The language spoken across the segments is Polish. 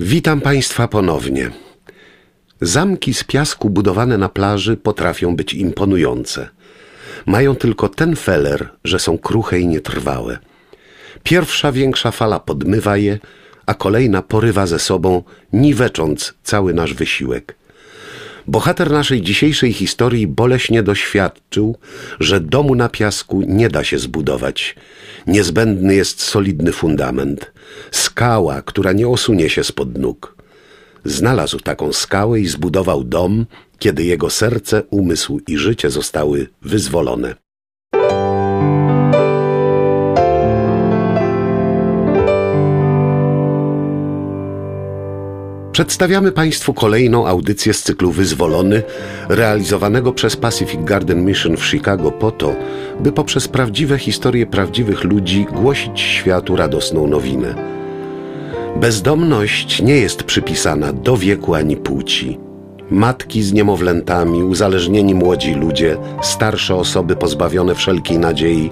Witam Państwa ponownie. Zamki z piasku budowane na plaży potrafią być imponujące. Mają tylko ten feler, że są kruche i nietrwałe. Pierwsza większa fala podmywa je, a kolejna porywa ze sobą, niwecząc cały nasz wysiłek. Bohater naszej dzisiejszej historii boleśnie doświadczył, że domu na piasku nie da się zbudować. Niezbędny jest solidny fundament, skała, która nie osunie się spod nóg. Znalazł taką skałę i zbudował dom, kiedy jego serce, umysł i życie zostały wyzwolone. Przedstawiamy Państwu kolejną audycję z cyklu Wyzwolony, realizowanego przez Pacific Garden Mission w Chicago po to, by poprzez prawdziwe historie prawdziwych ludzi głosić światu radosną nowinę. Bezdomność nie jest przypisana do wieku ani płci. Matki z niemowlętami, uzależnieni młodzi ludzie, starsze osoby pozbawione wszelkiej nadziei,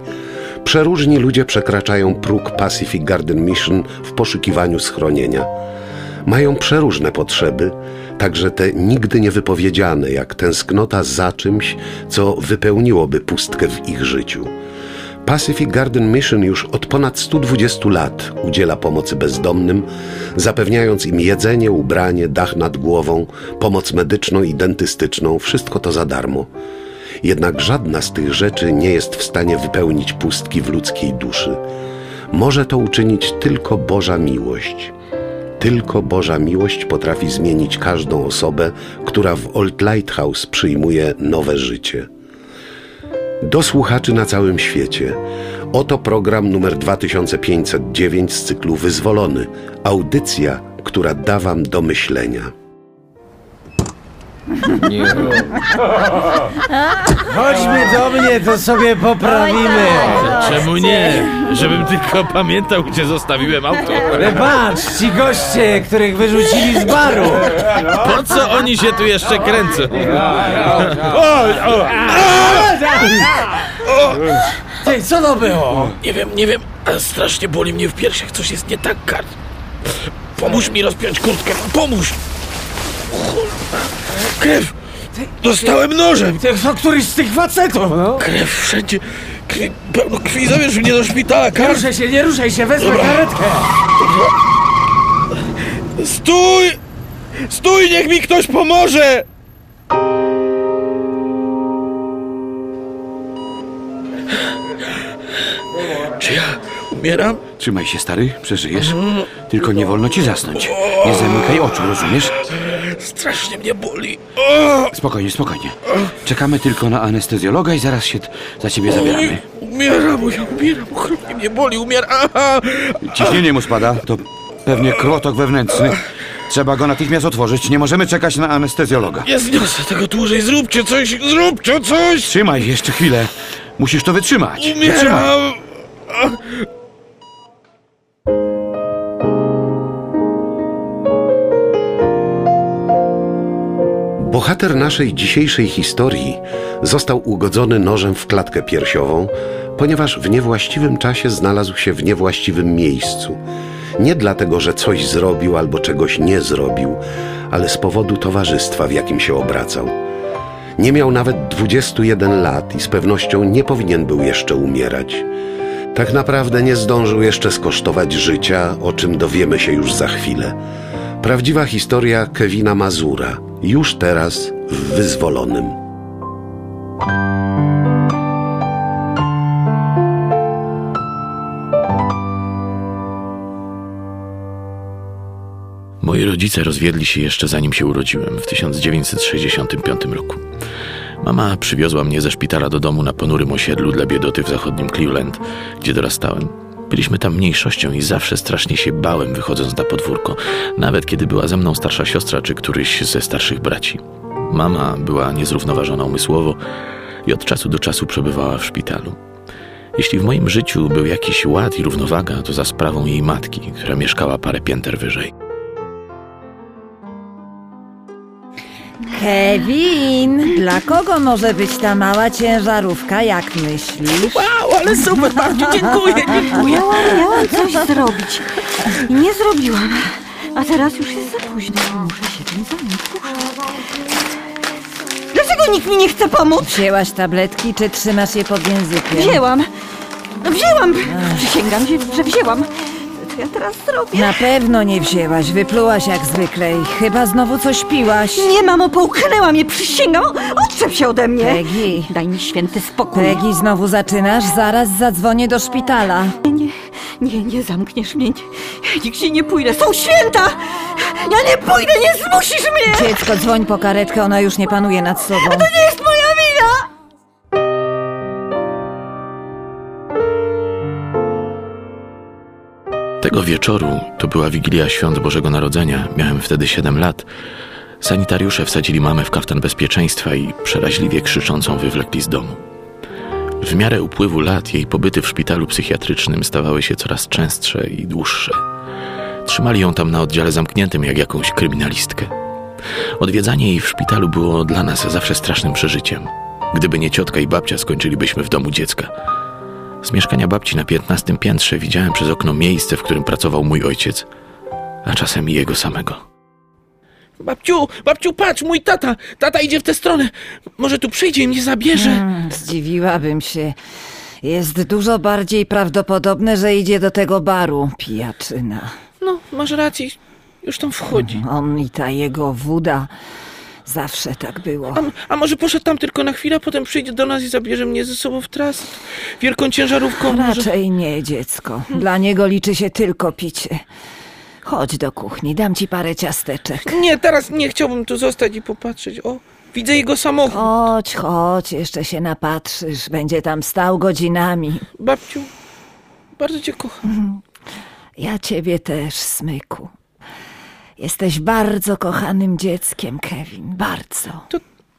przeróżni ludzie przekraczają próg Pacific Garden Mission w poszukiwaniu schronienia mają przeróżne potrzeby, także te nigdy niewypowiedziane, jak tęsknota za czymś, co wypełniłoby pustkę w ich życiu. Pacific Garden Mission już od ponad 120 lat udziela pomocy bezdomnym, zapewniając im jedzenie, ubranie, dach nad głową, pomoc medyczną i dentystyczną, wszystko to za darmo. Jednak żadna z tych rzeczy nie jest w stanie wypełnić pustki w ludzkiej duszy. Może to uczynić tylko Boża miłość. Tylko Boża miłość potrafi zmienić każdą osobę, która w Old Lighthouse przyjmuje nowe życie. Do słuchaczy na całym świecie. Oto program numer 2509 z cyklu Wyzwolony. Audycja, która da Wam do myślenia. Nie, Chodźmy do mnie, to sobie poprawimy. czemu nie? Żebym tylko pamiętał, gdzie zostawiłem auto. Ale patrz, ci goście, których wyrzucili z baru. Po co oni się tu jeszcze kręcą? O, o, Ty, co to było? nie wiem, nie wiem, strasznie boli mnie w piersiach, coś jest nie tak, Kart. Pomóż mi rozpiąć kurtkę, pomóż! Krew! Dostałem nożem! To któryś z tych facetów, no? Krew wszędzie! Krwi, pełno krwi, zabierz mnie do szpitala, Nie Kart! ruszaj się, nie ruszaj się, wezmę karetkę. Stój! Stój, niech mi ktoś pomoże! Czy ja umieram? Trzymaj się, stary, przeżyjesz. Tylko nie wolno ci zasnąć. Nie zamykaj oczu, rozumiesz? Strasznie mnie boli. O! Spokojnie, spokojnie. Czekamy tylko na anestezjologa i zaraz się za ciebie zabieramy. Umieram, umieram, okropnie mnie boli, umieram. Ciśnienie mu spada, to pewnie krwotok wewnętrzny. Trzeba go natychmiast otworzyć. Nie możemy czekać na anestezjologa. Nie zniosę tego dłużej, zróbcie coś, zróbcie coś! Trzymaj jeszcze chwilę. Musisz to wytrzymać. Wytrzymaj. Bohater naszej dzisiejszej historii został ugodzony nożem w klatkę piersiową, ponieważ w niewłaściwym czasie znalazł się w niewłaściwym miejscu. Nie dlatego, że coś zrobił albo czegoś nie zrobił, ale z powodu towarzystwa, w jakim się obracał. Nie miał nawet 21 lat i z pewnością nie powinien był jeszcze umierać. Tak naprawdę nie zdążył jeszcze skosztować życia, o czym dowiemy się już za chwilę. Prawdziwa historia Kevina Mazura, już teraz w Wyzwolonym. Moi rodzice rozwiedli się jeszcze zanim się urodziłem, w 1965 roku. Mama przywiozła mnie ze szpitala do domu na ponurym osiedlu dla biedoty w zachodnim Cleveland, gdzie dorastałem. Byliśmy tam mniejszością i zawsze strasznie się bałem wychodząc na podwórko, nawet kiedy była ze mną starsza siostra czy któryś ze starszych braci. Mama była niezrównoważona umysłowo i od czasu do czasu przebywała w szpitalu. Jeśli w moim życiu był jakiś ład i równowaga, to za sprawą jej matki, która mieszkała parę pięter wyżej. Kevin, dla kogo może być ta mała ciężarówka, jak myślisz? Wow, ale super, bardzo dziękuję, dziękuję. Miałam, miałam coś zrobić. I nie zrobiłam. A teraz już jest za późno. Muszę się tym zająć. Dlaczego nikt mi nie chce pomóc? Wzięłaś tabletki, czy trzymasz je pod językiem? Wzięłam. No wzięłam. Przysięgam, że wzięłam. Ja teraz zrobię? Na pewno nie wzięłaś, wyplułaś jak zwykle i chyba znowu coś piłaś. Nie, mamo, połknęła mnie, przysięgam. Odczep się ode mnie. Peggy. Daj mi święty spokój. Peggy, znowu zaczynasz? Zaraz zadzwonię do szpitala. Nie, nie, nie zamkniesz mnie. Nigdzie nie pójdę. Są święta! Ja nie pójdę, nie zmusisz mnie! Dziecko, dzwoń po karetkę, ona już nie panuje nad sobą. To nie jest moja Tego wieczoru, to była Wigilia Świąt Bożego Narodzenia, miałem wtedy 7 lat. Sanitariusze wsadzili mamę w kaftan bezpieczeństwa i przeraźliwie krzyczącą wywlekli z domu. W miarę upływu lat jej pobyty w szpitalu psychiatrycznym stawały się coraz częstsze i dłuższe. Trzymali ją tam na oddziale zamkniętym jak jakąś kryminalistkę. Odwiedzanie jej w szpitalu było dla nas zawsze strasznym przeżyciem. Gdyby nie ciotka i babcia, skończylibyśmy w domu dziecka. Z mieszkania babci na piętnastym piętrze widziałem przez okno miejsce, w którym pracował mój ojciec, a czasem i jego samego. Babciu, babciu, patrz, mój tata, tata idzie w tę stronę. Może tu przyjdzie i mnie zabierze. Hmm, zdziwiłabym się. Jest dużo bardziej prawdopodobne, że idzie do tego baru, pijaczyna. No, masz rację, już tam wchodzi. On i ta jego wuda. Zawsze tak było. A, a może poszedł tam tylko na chwilę, a potem przyjdzie do nas i zabierze mnie ze sobą w trasę? Wielką ciężarówką może... Raczej nie, dziecko. Dla niego liczy się tylko picie. Chodź do kuchni, dam ci parę ciasteczek. Nie, teraz nie chciałbym tu zostać i popatrzeć. O, widzę jego samochód. Chodź, chodź, jeszcze się napatrzysz. Będzie tam stał godzinami. Babciu, bardzo cię kocham. Ja ciebie też, smyku. Jesteś bardzo kochanym dzieckiem, Kevin. Bardzo. To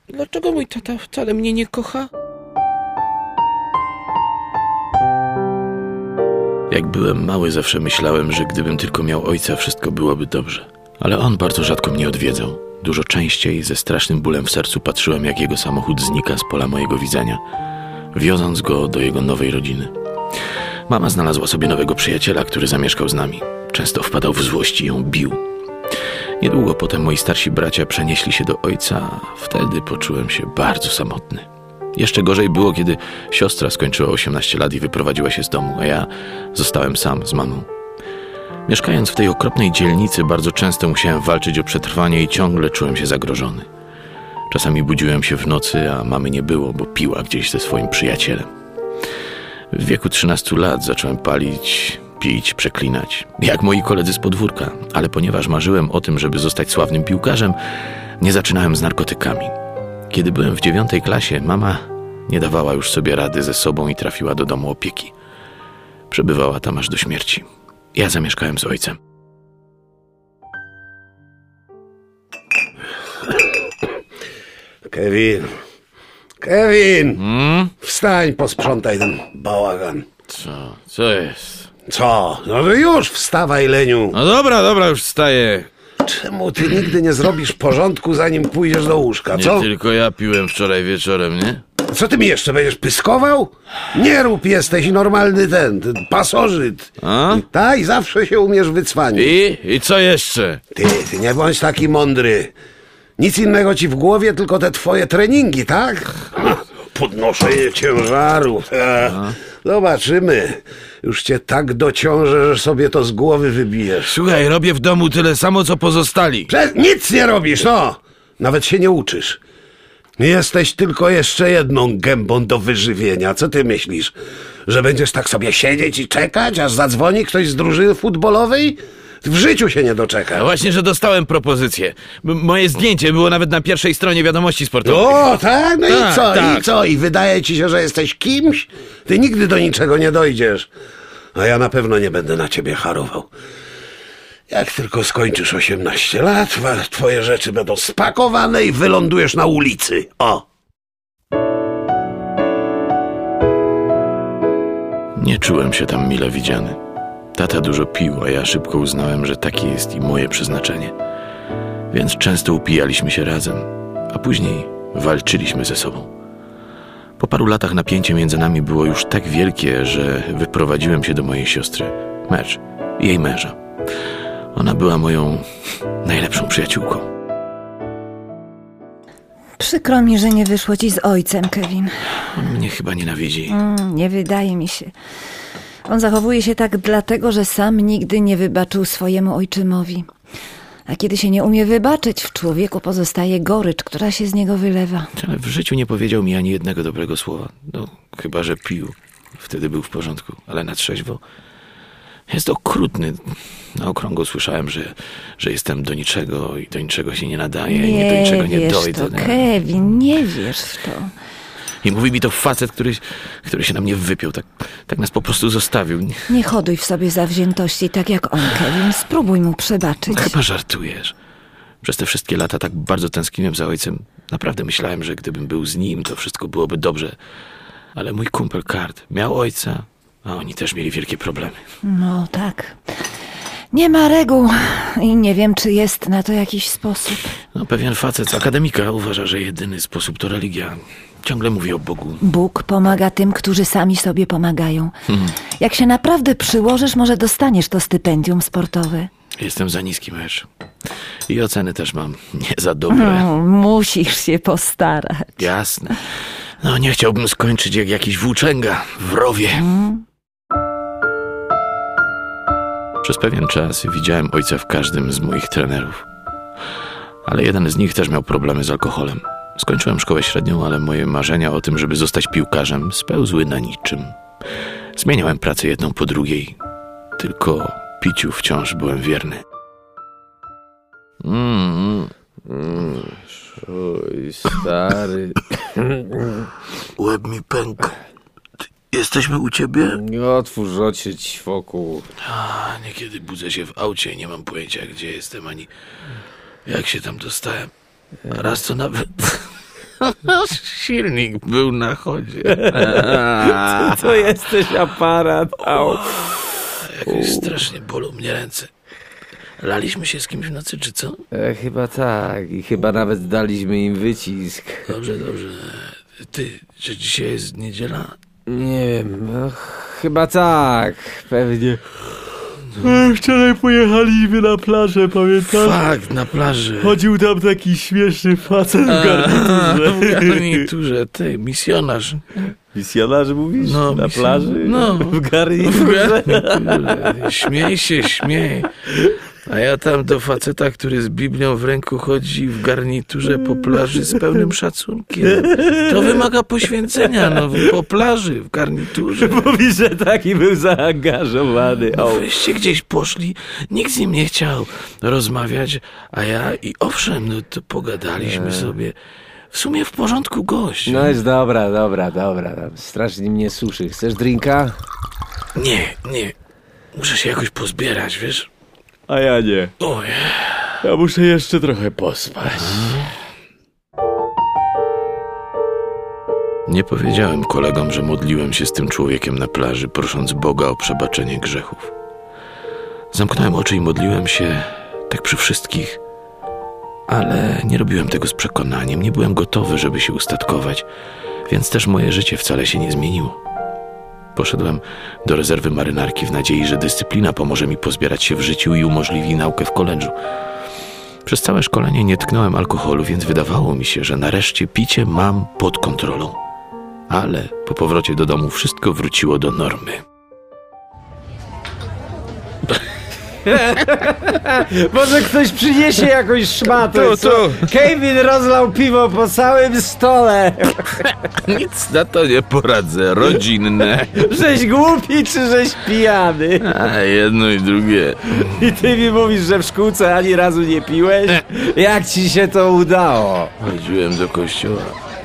dlaczego mój tata wcale mnie nie kocha? Jak byłem mały, zawsze myślałem, że gdybym tylko miał ojca, wszystko byłoby dobrze. Ale on bardzo rzadko mnie odwiedzał. Dużo częściej ze strasznym bólem w sercu patrzyłem, jak jego samochód znika z pola mojego widzenia, wioząc go do jego nowej rodziny. Mama znalazła sobie nowego przyjaciela, który zamieszkał z nami. Często wpadał w złość i ją bił. Niedługo potem moi starsi bracia przenieśli się do ojca, wtedy poczułem się bardzo samotny. Jeszcze gorzej było, kiedy siostra skończyła 18 lat i wyprowadziła się z domu, a ja zostałem sam z mamą. Mieszkając w tej okropnej dzielnicy, bardzo często musiałem walczyć o przetrwanie i ciągle czułem się zagrożony. Czasami budziłem się w nocy, a mamy nie było, bo piła gdzieś ze swoim przyjacielem. W wieku 13 lat zacząłem palić, pić, przeklinać, jak moi koledzy z podwórka, ale ponieważ marzyłem o tym, żeby zostać sławnym piłkarzem, nie zaczynałem z narkotykami. Kiedy byłem w dziewiątej klasie, mama nie dawała już sobie rady ze sobą i trafiła do domu opieki. Przebywała tam aż do śmierci. Ja zamieszkałem z ojcem. Kevin, Kevin, wstań, posprzątaj ten bałagan. Co? Co jest? Co? No to już wstawaj, Leniu. No dobra, dobra, już wstaję. Czemu ty nigdy nie zrobisz porządku, zanim pójdziesz do łóżka, co? tylko ja piłem wczoraj wieczorem, nie? Co ty mi jeszcze będziesz pyskował? Nie rób, jesteś normalny ten, ten pasożyt. A? Tak, i zawsze się umiesz wycwanić. I? I co jeszcze? Ty, ty nie bądź taki mądry. Nic innego ci w głowie, tylko te twoje treningi, tak? Podnoszenie ciężarów. E, zobaczymy. Już cię tak dociążę, że sobie to z głowy wybijesz. Słuchaj, robię w domu tyle samo, co pozostali. Prze- nic nie robisz, no! Nawet się nie uczysz. Jesteś tylko jeszcze jedną gębą do wyżywienia. Co ty myślisz? Że będziesz tak sobie siedzieć i czekać, aż zadzwoni ktoś z drużyny futbolowej? W życiu się nie doczeka. właśnie, że dostałem propozycję. M- moje zdjęcie było nawet na pierwszej stronie wiadomości sportowych. O, tak? No i Tak, co? I tak. co? I wydaje ci się, że jesteś kimś? Ty nigdy do niczego nie dojdziesz. A ja na pewno nie będę na ciebie harował. Jak tylko skończysz 18 lat, wa- twoje rzeczy będą spakowane i wylądujesz na ulicy. O! Nie czułem się tam mile widziany. Tata dużo pił, a ja szybko uznałem, że takie jest i moje przeznaczenie. Więc często upijaliśmy się razem, a później walczyliśmy ze sobą. Po paru latach napięcie między nami było już tak wielkie, że wyprowadziłem się do mojej siostry, mecz, i jej męża. Ona była moją najlepszą przyjaciółką. Przykro mi, że nie wyszło ci z ojcem, Kevin. On mnie chyba nienawidzi. Mm, nie wydaje mi się. On zachowuje się tak dlatego, że sam nigdy nie wybaczył swojemu ojczymowi. A kiedy się nie umie wybaczyć, w człowieku pozostaje gorycz, która się z niego wylewa. Ale w życiu nie powiedział mi ani jednego dobrego słowa. No, chyba, że pił. Wtedy był w porządku, ale na trzeźwo. Jest okrutny. Na okrągło słyszałem, że, że jestem do niczego i do niczego się nie nadaje i nie do niczego nie wiesz dojdę. to, Kevin, nie wiesz w to. I mówi mi to facet, który, który się na mnie wypiął. Tak, tak nas po prostu zostawił. Nie hoduj w sobie zawziętości tak jak on, Kevin. Spróbuj mu przebaczyć. Chyba żartujesz. Przez te wszystkie lata tak bardzo tęskniłem za ojcem. Naprawdę myślałem, że gdybym był z nim, to wszystko byłoby dobrze. Ale mój kumpel Kart miał ojca, a oni też mieli wielkie problemy. No tak. Nie ma reguł i nie wiem, czy jest na to jakiś sposób. No, pewien facet z akademika uważa, że jedyny sposób to religia. Ciągle mówi o Bogu. Bóg pomaga tym, którzy sami sobie pomagają. Jak się naprawdę przyłożysz, może dostaniesz to stypendium sportowe. Jestem za niski mecz. I oceny też mam nie za dobre. Mm, musisz się postarać. Jasne. No, nie chciałbym skończyć jak jakiś włóczęga w rowie. Przez pewien czas widziałem ojca w każdym z moich trenerów. Ale jeden z nich też miał problemy z alkoholem. Skończyłem szkołę średnią, ale moje marzenia o tym, żeby zostać piłkarzem, spełzły na niczym. Zmieniałem pracę jedną po drugiej. Tylko piciu wciąż byłem wierny. Mm, mm. Oj, stary. Łeb mi pękł. Jesteśmy u ciebie? Otwórz oczy wokół. A, niekiedy budzę się w aucie i nie mam pojęcia, gdzie jestem, ani jak się tam dostałem. Raz to nawet silnik był na chodzie. Ty to jesteś aparat. Au. Jakoś strasznie bolą mnie ręce. Laliśmy się z kimś w nocy, czy co? E, chyba tak. I chyba nawet daliśmy im wycisk. Dobrze, dobrze. Ty, czy dzisiaj jest niedziela? Nie wiem. No, chyba tak. Pewnie. Wczoraj pojechaliśmy na plażę, pamiętasz? Fakt, na plaży. Chodził tam taki śmieszny facet w A, garniturze. w garniturze, ty, misjonarz. Misjonarz mówisz? No, na misjon- plaży? no. W garniturze. Kurde, Śmiej się, śmiej. A ja tam do faceta, który z Biblią w ręku chodzi w garniturze po plaży z pełnym szacunkiem. To wymaga poświęcenia, no, po plaży, w garniturze. Mówi, że taki był zaangażowany. O. Wyście gdzieś poszli, nikt z nim nie chciał rozmawiać, a ja i owszem, no to pogadaliśmy sobie. W sumie w porządku gość. No jest dobra, dobra, dobra. Strasznie mnie suszy. Chcesz drinka? Nie, nie. Muszę się jakoś pozbierać, wiesz? A ja nie. Oj. Ja muszę jeszcze trochę pospać. Nie powiedziałem kolegom, że modliłem się z tym człowiekiem na plaży, prosząc Boga o przebaczenie grzechów. Zamknąłem oczy i modliłem się tak przy wszystkich, ale nie robiłem tego z przekonaniem, nie byłem gotowy, żeby się ustatkować, więc też moje życie wcale się nie zmieniło. Poszedłem do rezerwy marynarki w nadziei, że dyscyplina pomoże mi pozbierać się w życiu i umożliwi naukę w koledżu. Przez całe szkolenie nie tknąłem alkoholu, więc wydawało mi się, że nareszcie picie mam pod kontrolą. Ale po powrocie do domu wszystko wróciło do normy. Może ktoś przyniesie jakąś szmatę. Tu, tu. Kevin rozlał piwo po całym stole. Nic na to nie poradzę, rodzinne. Żeś głupi czy żeś pijany? A jedno i drugie. I ty mi mówisz, że w szkółce ani razu nie piłeś? Jak ci się to udało? Chodziłem do kościoła.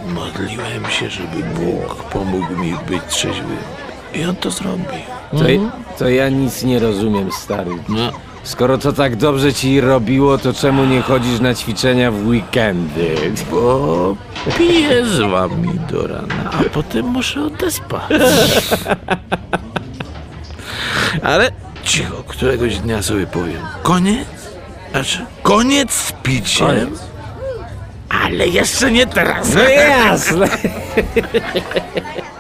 Modliłem się, żeby Bóg pomógł mi być trzeźwy. I on to zrobił. To, to ja nic nie rozumiem, stary. No, Skoro to tak dobrze ci robiło, to czemu nie chodzisz na ćwiczenia w weekendy? bo piję z wami do rana, a potem muszę odespać. Ale cicho, któregoś dnia sobie powiem. Koniec? Znaczy, koniec z piciem? Ale jeszcze nie teraz. No jasne.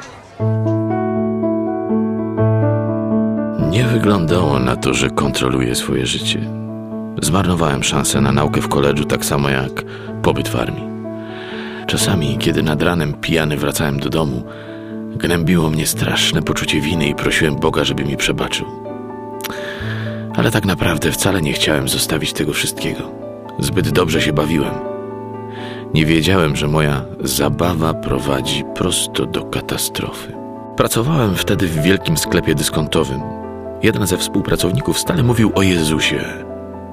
Nie wyglądało na to, że kontroluję swoje życie. Zmarnowałem szansę na naukę w koledżu, tak samo jak pobyt w armii. Czasami, kiedy nad ranem pijany wracałem do domu, gnębiło mnie straszne poczucie winy i prosiłem Boga, żeby mi przebaczył. Ale tak naprawdę wcale nie chciałem zostawić tego wszystkiego. Zbyt dobrze się bawiłem. Nie wiedziałem, że moja zabawa prowadzi prosto do katastrofy. Pracowałem wtedy w wielkim sklepie dyskontowym. Jeden ze współpracowników stale mówił o Jezusie,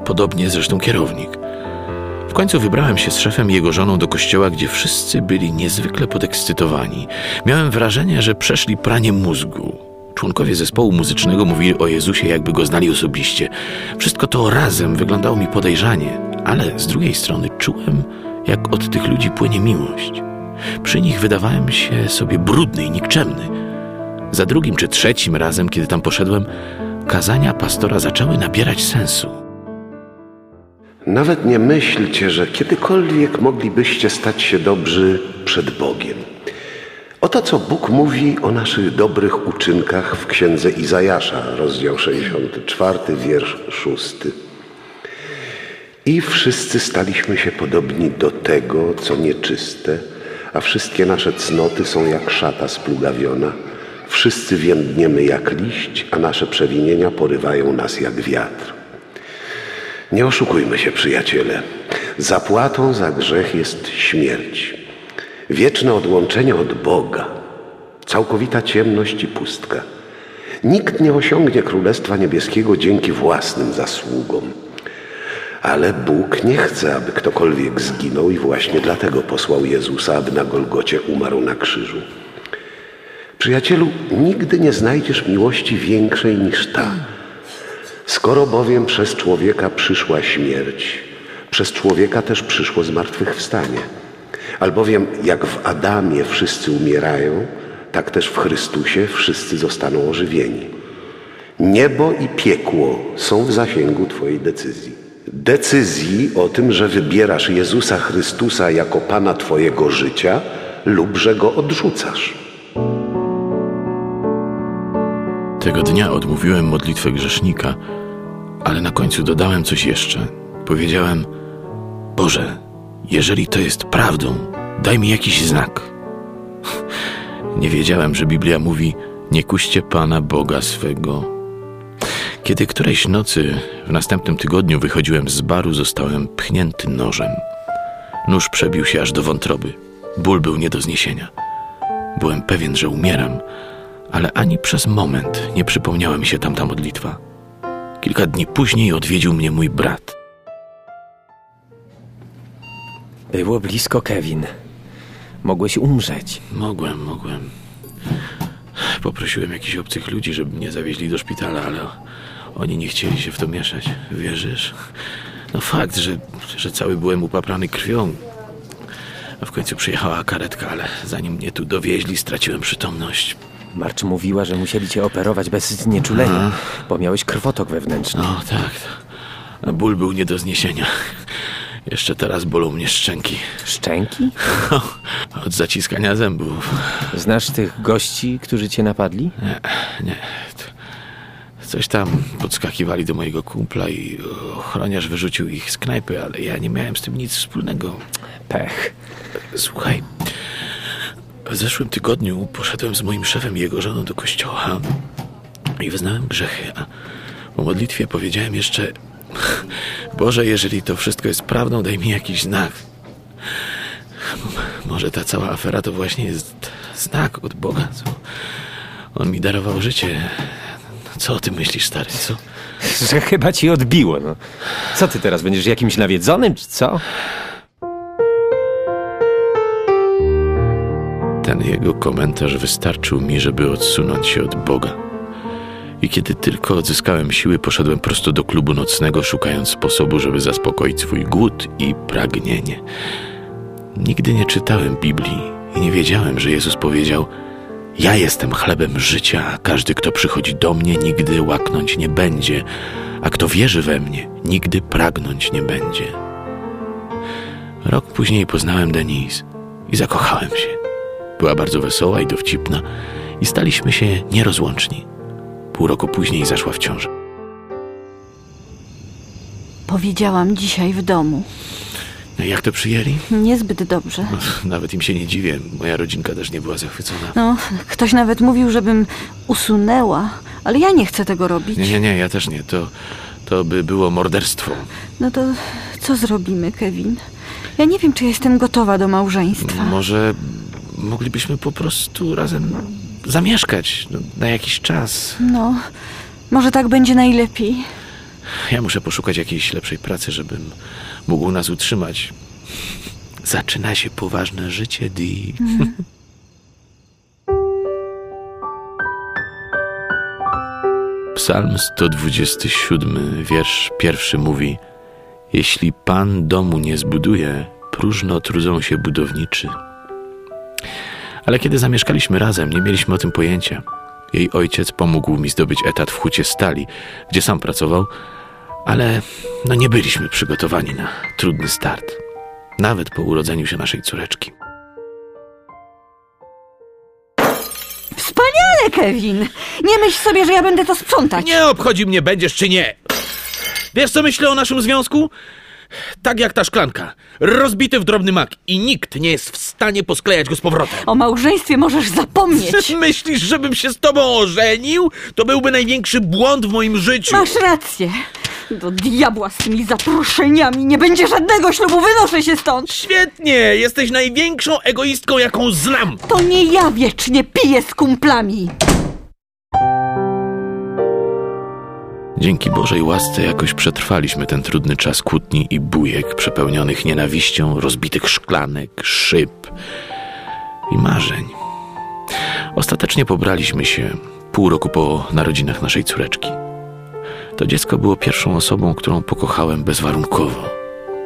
podobnie zresztą kierownik. W końcu wybrałem się z szefem i jego żoną do kościoła, gdzie wszyscy byli niezwykle podekscytowani. Miałem wrażenie, że przeszli pranie mózgu. Członkowie zespołu muzycznego mówili o Jezusie, jakby go znali osobiście. Wszystko to razem wyglądało mi podejrzanie, ale z drugiej strony czułem, jak od tych ludzi płynie miłość. Przy nich wydawałem się sobie brudny i nikczemny. Za drugim czy trzecim razem, kiedy tam poszedłem, kazania pastora zaczęły nabierać sensu. Nawet nie myślcie, że kiedykolwiek moglibyście stać się dobrzy przed Bogiem. Oto co Bóg mówi o naszych dobrych uczynkach w księdze Izajasza, rozdział 64, wiersz 6. I wszyscy staliśmy się podobni do tego, co nieczyste, a wszystkie nasze cnoty są jak szata splugawiona. Wszyscy więdniemy jak liść, a nasze przewinienia porywają nas jak wiatr. Nie oszukujmy się, przyjaciele. Zapłatą za grzech jest śmierć. Wieczne odłączenie od Boga, całkowita ciemność i pustka. Nikt nie osiągnie Królestwa Niebieskiego dzięki własnym zasługom. Ale Bóg nie chce, aby ktokolwiek zginął i właśnie dlatego posłał Jezusa, aby na Golgocie umarł na krzyżu. Przyjacielu, nigdy nie znajdziesz miłości większej niż ta. Skoro bowiem przez człowieka przyszła śmierć, przez człowieka też przyszło zmartwychwstanie. Albowiem jak w Adamie wszyscy umierają, tak też w Chrystusie wszyscy zostaną ożywieni. Niebo i piekło są w zasięgu Twojej decyzji. Decyzji o tym, że wybierasz Jezusa Chrystusa jako Pana Twojego życia lub że Go odrzucasz. Tego dnia odmówiłem modlitwę grzesznika, ale na końcu dodałem coś jeszcze. Powiedziałem: Boże, jeżeli to jest prawdą, daj mi jakiś znak. Nie wiedziałem, że Biblia mówi: Nie kuście Pana Boga swego. Kiedy którejś nocy w następnym tygodniu wychodziłem z baru, zostałem pchnięty nożem. Nóż przebił się aż do wątroby. Ból był nie do zniesienia. Byłem pewien, że umieram, ale ani przez moment nie przypomniała mi się tamta modlitwa. Kilka dni później odwiedził mnie mój brat. Było blisko, Kevin. Mogłeś umrzeć. Mogłem, mogłem. Poprosiłem jakichś obcych ludzi, żeby mnie zawieźli do szpitala, ale oni nie chcieli się w to mieszać. Wierzysz? No fakt, że, że cały byłem upaprany krwią. A w końcu przyjechała karetka, ale zanim mnie tu dowieźli, straciłem przytomność. Marcz mówiła, że musieli cię operować bez znieczulenia, bo miałeś krwotok wewnętrzny. No tak. A ból był nie do zniesienia. Jeszcze teraz bolą mnie szczęki. Szczęki? Od zaciskania zębów. Znasz tych gości, którzy cię napadli? Nie, nie. Coś tam podskakiwali do mojego kumpla i ochroniarz wyrzucił ich z knajpy, ale ja nie miałem z tym nic wspólnego. Pech. Słuchaj, w zeszłym tygodniu poszedłem z moim szefem i jego żoną do kościoła i wyznałem grzechy, a po modlitwie powiedziałem jeszcze Boże, jeżeli to wszystko jest prawdą, daj mi jakiś znak. Może ta cała afera to właśnie jest znak od Boga, co? On mi darował życie. Co o tym myślisz, stary, co? Że chyba ci odbiło, no. Co ty teraz, będziesz jakimś nawiedzonym, czy co? Ten jego komentarz wystarczył mi, żeby odsunąć się od Boga. I kiedy tylko odzyskałem siły, poszedłem prosto do klubu nocnego, szukając sposobu, żeby zaspokoić swój głód i pragnienie. Nigdy nie czytałem Biblii i nie wiedziałem, że Jezus powiedział: Ja jestem chlebem życia, a każdy, kto przychodzi do mnie, nigdy łaknąć nie będzie, a kto wierzy we mnie, nigdy pragnąć nie będzie. Rok później poznałem Denise i zakochałem się. Była bardzo wesoła i dowcipna i staliśmy się nierozłączni. Pół roku później zaszła w ciążę. powiedziałam dzisiaj w domu. No jak to przyjęli? Niezbyt dobrze. No, nawet im się nie dziwię. Moja rodzinka też nie była zachwycona. No, ktoś nawet mówił, żebym usunęła, ale ja nie chcę tego robić. Nie, nie, nie, ja też nie. To, to by było morderstwo. No to co zrobimy, Kevin? Ja nie wiem, czy jestem gotowa do małżeństwa. Może moglibyśmy po prostu razem zamieszkać no, na jakiś czas. No, może tak będzie najlepiej. Ja muszę poszukać jakiejś lepszej pracy, żebym mógł nas utrzymać. Zaczyna się poważne życie, Di. Psalm 127, wiersz pierwszy mówi Jeśli Pan domu nie zbuduje, próżno trudzą się budowniczy. Ale kiedy zamieszkaliśmy razem, nie mieliśmy o tym pojęcia. Jej ojciec pomógł mi zdobyć etat w hucie stali, gdzie sam pracował, ale no nie byliśmy przygotowani na trudny start. Nawet po urodzeniu się naszej córeczki. Wspaniale, Kevin! Nie myśl sobie, że ja będę to sprzątać. Nie obchodzi mnie, będziesz czy nie. Wiesz, co myślę o naszym związku? Tak jak ta szklanka. Rozbity w drobny mak i nikt nie jest w stanie posklejać go z powrotem. O małżeństwie możesz zapomnieć. Myślisz, żebym się z tobą ożenił? To byłby największy błąd w moim życiu. Masz rację. Do diabła z tymi zaproszeniami. Nie będzie żadnego ślubu, wynoszę się stąd. Świetnie! Jesteś największą egoistką, jaką znam. To nie ja wiecznie piję z kumplami. Dzięki Bożej łasce jakoś przetrwaliśmy ten trudny czas kłótni i bujek przepełnionych nienawiścią, rozbitych szklanek, szyb i marzeń. Ostatecznie pobraliśmy się pół roku po narodzinach naszej córeczki. To dziecko było pierwszą osobą, którą pokochałem bezwarunkowo.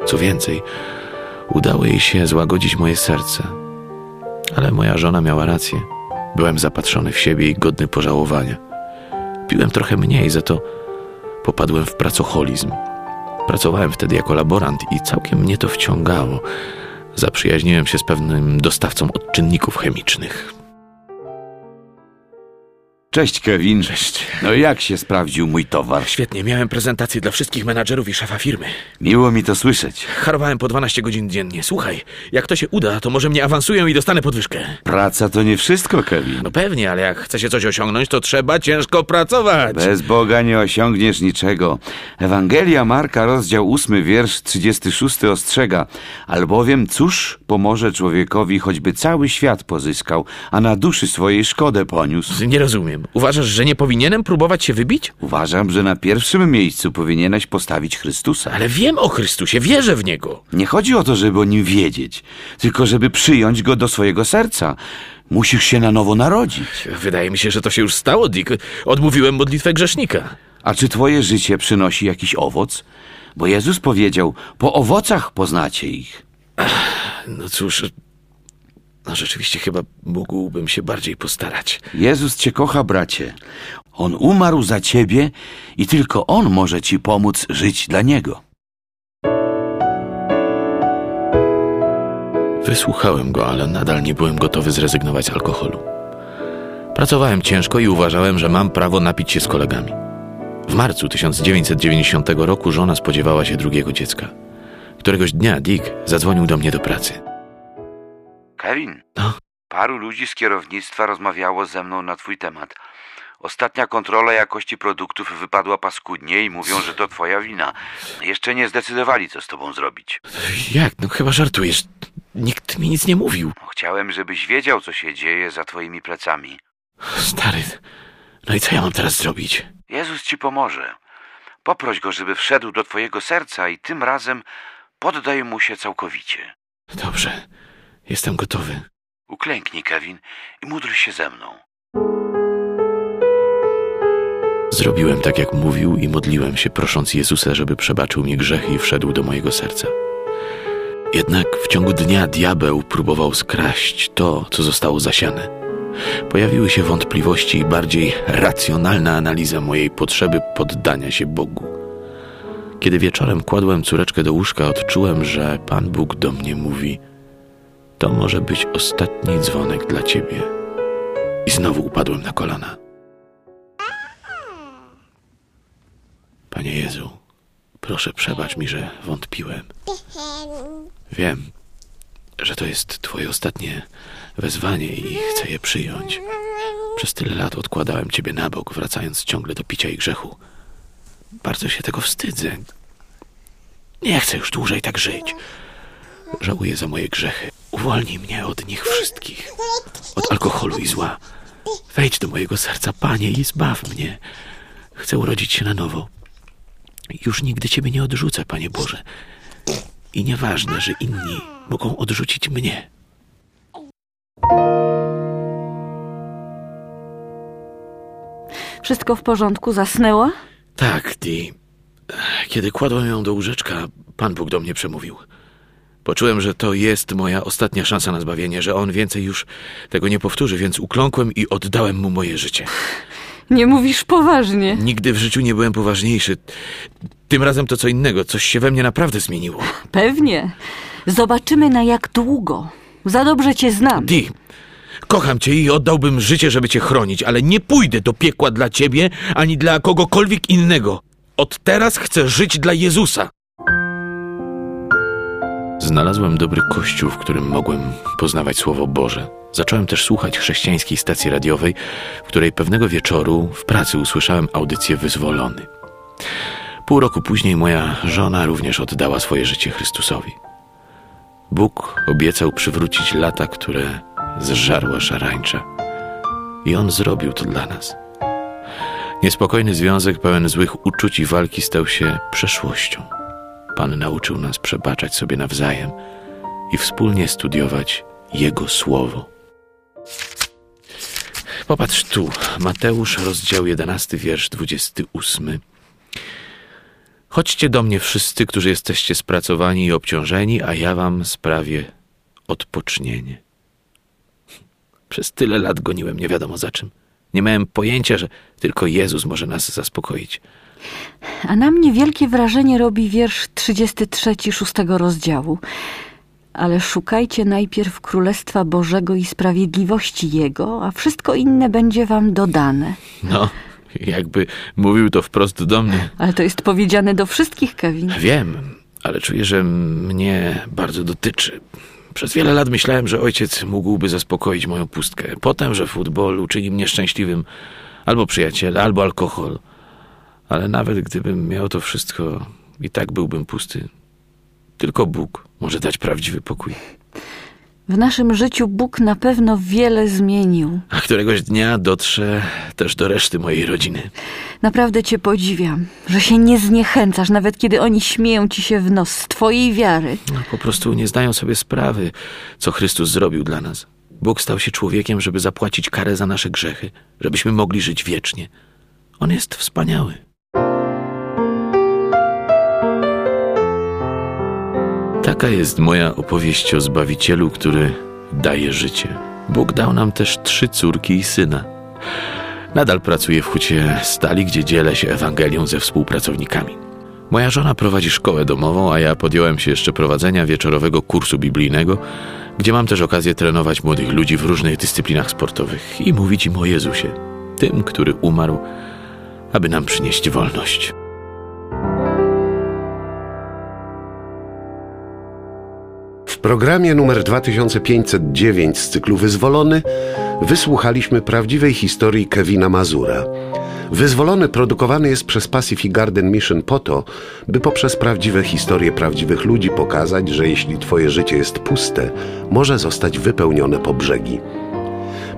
Co więcej, udało jej się złagodzić moje serce. Ale moja żona miała rację. Byłem zapatrzony w siebie i godny pożałowania. Piłem trochę mniej, za to popadłem w pracoholizm. Pracowałem wtedy jako laborant i całkiem mnie to wciągało. Zaprzyjaźniłem się z pewnym dostawcą odczynników chemicznych. Cześć, Kevin. Cześć. No jak się sprawdził mój towar? Świetnie, miałem prezentację dla wszystkich menadżerów i szefa firmy. Miło mi to słyszeć. Harowałem po 12 godzin dziennie. Słuchaj, jak to się uda, to może mnie awansują i dostanę podwyżkę. Praca to nie wszystko, Kevin. No pewnie, ale jak chce się coś osiągnąć, to trzeba ciężko pracować. Bez Boga nie osiągniesz niczego. Ewangelia Marka, rozdział 8, wiersz 36 ostrzega. Albowiem cóż pomoże człowiekowi, choćby cały świat pozyskał, a na duszy swojej szkodę poniósł? Nie rozumiem. Uważasz, że nie powinienem próbować się wybić? Uważam, że na pierwszym miejscu powinieneś postawić Chrystusa. Ale wiem o Chrystusie, wierzę w Niego. Nie chodzi o to, żeby o nim wiedzieć, tylko żeby przyjąć go do swojego serca. Musisz się na nowo narodzić. Wydaje mi się, że to się już stało, Dick. Odmówiłem modlitwę grzesznika. A czy twoje życie przynosi jakiś owoc? Bo Jezus powiedział, po owocach poznacie ich. No cóż, no rzeczywiście chyba mógłbym się bardziej postarać. Jezus cię kocha, bracie. On umarł za ciebie i tylko On może ci pomóc żyć dla Niego. Wysłuchałem go, ale nadal nie byłem gotowy zrezygnować z alkoholu. Pracowałem ciężko i uważałem, że mam prawo napić się z kolegami. W marcu 1990 roku żona spodziewała się drugiego dziecka. Któregoś dnia Dick zadzwonił do mnie do pracy. Kevin, No? paru ludzi z kierownictwa rozmawiało ze mną na twój temat. Ostatnia kontrola jakości produktów wypadła paskudnie i mówią, że to twoja wina. Jeszcze nie zdecydowali, co z tobą zrobić. Jak? No chyba żartujesz. Nikt mi nic nie mówił. Chciałem, żebyś wiedział, co się dzieje za twoimi plecami. Stary, no i co ja mam teraz zrobić? Jezus ci pomoże. Poproś go, żeby wszedł do twojego serca i tym razem poddaj mu się całkowicie. Dobrze, jestem gotowy. Uklęknij, Kevin, i módl się ze mną. Zrobiłem tak, jak mówił i modliłem się, prosząc Jezusa, żeby przebaczył mi grzechy i wszedł do mojego serca. Jednak w ciągu dnia diabeł próbował skraść to, co zostało zasiane. Pojawiły się wątpliwości i bardziej racjonalna analiza mojej potrzeby poddania się Bogu. Kiedy wieczorem kładłem córeczkę do łóżka, odczułem, że Pan Bóg do mnie mówi: To może być ostatni dzwonek dla ciebie. I znowu upadłem na kolana. Panie Jezu, Proszę, przebacz mi, że wątpiłem. Wiem, że to jest twoje ostatnie wezwanie i chcę je przyjąć. Przez tyle lat odkładałem ciebie na bok, wracając ciągle do picia i grzechu. Bardzo się tego wstydzę. Nie chcę już dłużej tak żyć. Żałuję za moje grzechy. Uwolnij mnie od nich wszystkich. Od alkoholu i zła. Wejdź do mojego serca, Panie, i zbaw mnie. Chcę urodzić się na nowo. Już nigdy Ciebie nie odrzucę, Panie Boże. I nieważne, że inni mogą odrzucić mnie. Wszystko w porządku? Zasnęła? Tak, Di. Kiedy kładłem ją do łóżeczka, Pan Bóg do mnie przemówił. Poczułem, że to jest moja ostatnia szansa na zbawienie, że On więcej już tego nie powtórzy, więc ukląkłem i oddałem Mu moje życie. Nie mówisz poważnie. Nigdy w życiu nie byłem poważniejszy. Tym razem to co innego, coś się we mnie naprawdę zmieniło. Pewnie. Zobaczymy na jak długo. Za dobrze cię znam. Di, kocham cię i oddałbym życie, żeby cię chronić, ale nie pójdę do piekła dla ciebie ani dla kogokolwiek innego. Od teraz chcę żyć dla Jezusa. Znalazłem dobry kościół, w którym mogłem poznawać Słowo Boże. Zacząłem też słuchać chrześcijańskiej stacji radiowej, w której pewnego wieczoru w pracy usłyszałem audycję Wyzwolony. Pół roku później moja żona również oddała swoje życie Chrystusowi. Bóg obiecał przywrócić lata, które zżarła szarańcza. I On zrobił to dla nas. Niespokojny związek pełen złych uczuć i walki stał się przeszłością. Pan nauczył nas przebaczać sobie nawzajem i wspólnie studiować Jego Słowo. Popatrz tu, Mateusz, rozdział 11, wiersz 28. Chodźcie do mnie wszyscy, którzy jesteście spracowani i obciążeni, a ja wam sprawię odpocznienie. Przez tyle lat goniłem nie wiadomo za czym. Nie miałem pojęcia, że tylko Jezus może nas zaspokoić. A na mnie wielkie wrażenie robi wiersz 33 szóstego rozdziału. Ale szukajcie najpierw Królestwa Bożego i sprawiedliwości Jego, a wszystko inne będzie wam dodane. No, jakby mówił to wprost do mnie. Ale to jest powiedziane do wszystkich, Kevin. Wiem, ale czuję, że mnie bardzo dotyczy. Przez wiele lat myślałem, że ojciec mógłby zaspokoić moją pustkę. Potem, że futbol uczyni mnie szczęśliwym. Albo przyjaciele, albo alkohol. Ale nawet gdybym miał to wszystko, i tak byłbym pusty. Tylko Bóg może dać prawdziwy pokój. W naszym życiu Bóg na pewno wiele zmienił. A któregoś dnia dotrze też do reszty mojej rodziny. Naprawdę cię podziwiam, że się nie zniechęcasz, nawet kiedy oni śmieją ci się w nos z twojej wiary. No, po prostu nie zdają sobie sprawy, co Chrystus zrobił dla nas. Bóg stał się człowiekiem, żeby zapłacić karę za nasze grzechy, żebyśmy mogli żyć wiecznie. On jest wspaniały. Taka jest moja opowieść o Zbawicielu, który daje życie. Bóg dał nam też trzy córki i syna. Nadal pracuję w hucie stali, gdzie dzielę się Ewangelią ze współpracownikami. Moja żona prowadzi szkołę domową, a ja podjąłem się jeszcze prowadzenia wieczorowego kursu biblijnego, gdzie mam też okazję trenować młodych ludzi w różnych dyscyplinach sportowych i mówić im o Jezusie, tym, który umarł, aby nam przynieść wolność. Programie numer 2509 z cyklu Wyzwolony wysłuchaliśmy prawdziwej historii Kevina Mazura. Wyzwolony produkowany jest przez Pacific Garden Mission po to, by poprzez prawdziwe historie prawdziwych ludzi pokazać, że jeśli twoje życie jest puste, może zostać wypełnione po brzegi.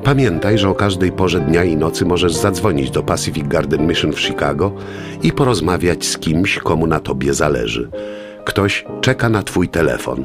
Pamiętaj, że o każdej porze dnia i nocy możesz zadzwonić do Pacific Garden Mission w Chicago i porozmawiać z kimś, komu na tobie zależy. Ktoś czeka na twój telefon.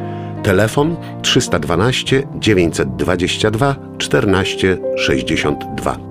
Telefon 312 922 14 62.